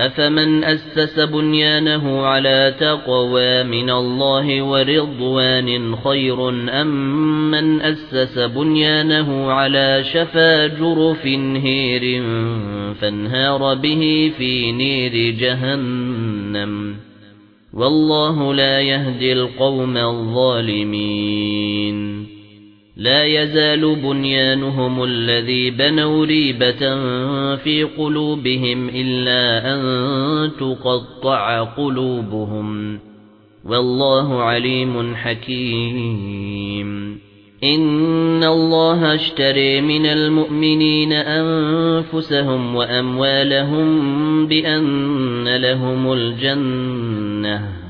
أفمن أسس بنيانه على تقوى من الله ورضوان خير أم من أسس بنيانه على شفا جرف هير فانهار به في نير جهنم والله لا يهدي القوم الظالمين لا يزال بنيانهم الذي بنوا ريبة في قلوبهم إلا أن تقطع قلوبهم. والله عليم حكيم. إن الله اشتري من المؤمنين أنفسهم وأموالهم بأن لهم الجنة.